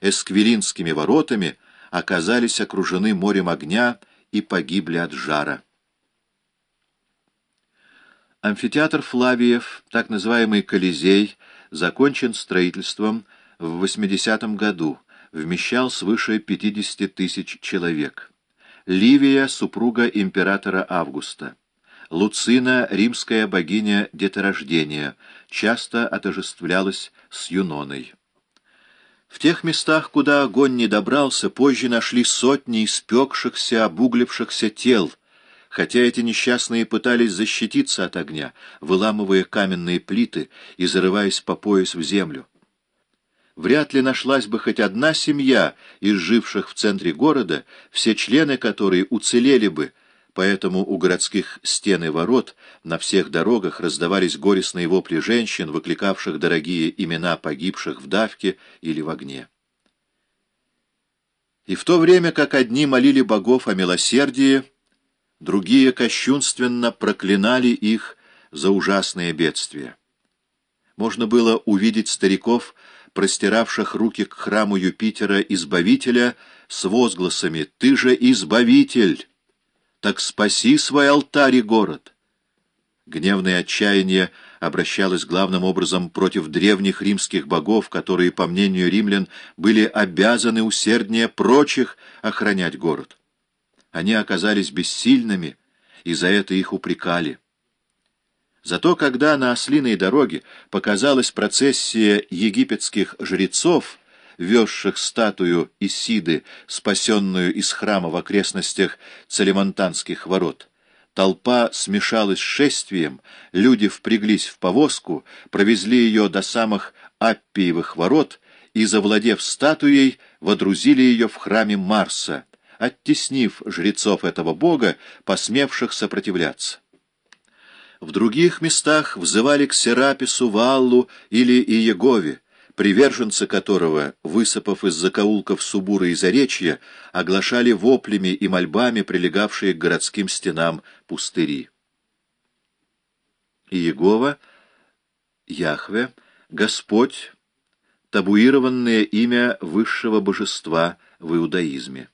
Эсквилинскими воротами, оказались окружены морем огня и погибли от жара. Амфитеатр Флавиев, так называемый Колизей, закончен строительством в 80 году, вмещал свыше 50 тысяч человек. Ливия, супруга императора Августа. Луцина, римская богиня деторождения, часто отожествлялась с Юноной. В тех местах, куда огонь не добрался, позже нашли сотни испекшихся, обуглившихся тел, хотя эти несчастные пытались защититься от огня, выламывая каменные плиты и зарываясь по пояс в землю. Вряд ли нашлась бы хоть одна семья из живших в центре города, все члены которой уцелели бы, поэтому у городских стен и ворот на всех дорогах раздавались горестные вопли женщин, выкликавших дорогие имена погибших в давке или в огне. И в то время, как одни молили богов о милосердии, другие кощунственно проклинали их за ужасные бедствия. Можно было увидеть стариков, простиравших руки к храму Юпитера Избавителя с возгласами «Ты же Избавитель! Так спаси свой алтарь и город!» Гневное отчаяние обращалось главным образом против древних римских богов, которые, по мнению римлян, были обязаны усерднее прочих охранять город. Они оказались бессильными, и за это их упрекали. Зато когда на ослиной дороге показалась процессия египетских жрецов, везших статую Исиды, спасенную из храма в окрестностях Целемонтанских ворот, толпа смешалась с шествием, люди впряглись в повозку, провезли ее до самых Аппиевых ворот и, завладев статуей, водрузили ее в храме Марса, оттеснив жрецов этого бога, посмевших сопротивляться. В других местах взывали к Серапису, Валлу или Иегове, приверженцы которого, высыпав из закоулков Субура и Заречья, оглашали воплями и мольбами прилегавшие к городским стенам пустыри. Иегова, Яхве, Господь, табуированное имя высшего божества в иудаизме.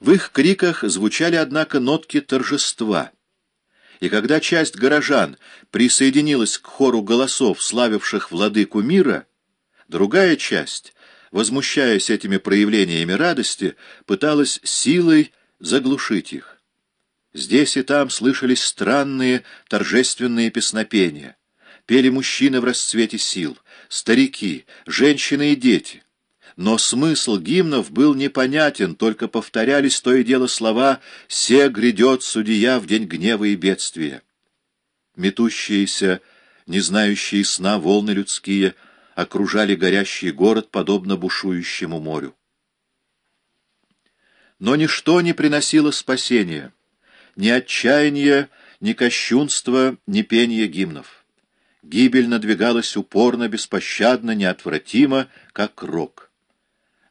В их криках звучали, однако, нотки торжества. И когда часть горожан присоединилась к хору голосов, славивших владыку мира, другая часть, возмущаясь этими проявлениями радости, пыталась силой заглушить их. Здесь и там слышались странные торжественные песнопения. Пели мужчины в расцвете сил, старики, женщины и дети — но смысл гимнов был непонятен, только повторялись то и дело слова «Се грядет судья в день гнева и бедствия». Метущиеся, не знающие сна волны людские, окружали горящий город, подобно бушующему морю. Но ничто не приносило спасения, ни отчаяния, ни кощунства, ни пения гимнов. Гибель надвигалась упорно, беспощадно, неотвратимо, как рок.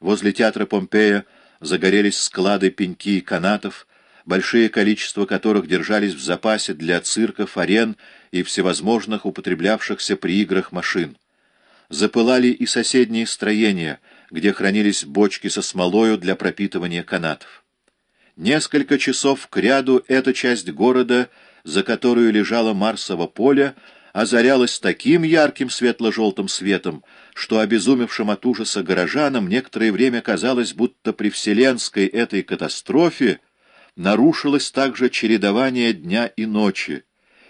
Возле театра Помпея загорелись склады пеньки и канатов, большие количество которых держались в запасе для цирков, арен и всевозможных употреблявшихся при играх машин. Запылали и соседние строения, где хранились бочки со смолою для пропитывания канатов. Несколько часов кряду эта часть города, за которую лежало Марсово поле, озарялась таким ярким светло-желтым светом, что обезумевшим от ужаса горожанам некоторое время казалось, будто при вселенской этой катастрофе нарушилось также чередование дня и ночи,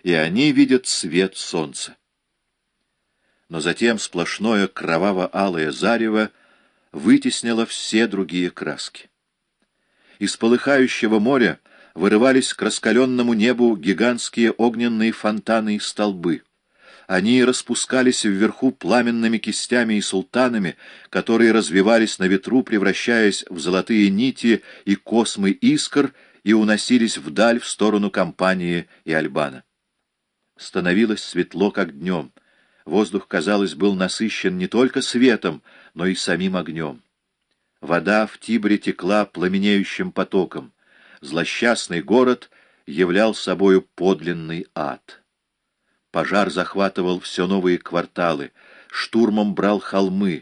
и они видят свет солнца. Но затем сплошное кроваво-алое зарево вытеснило все другие краски. Из полыхающего моря вырывались к раскаленному небу гигантские огненные фонтаны и столбы. Они распускались вверху пламенными кистями и султанами, которые развивались на ветру, превращаясь в золотые нити и космы искр, и уносились вдаль в сторону компании и Альбана. Становилось светло, как днем. Воздух, казалось, был насыщен не только светом, но и самим огнем. Вода в Тибре текла пламенеющим потоком. Злосчастный город являл собою подлинный ад. Пожар захватывал все новые кварталы, штурмом брал холмы,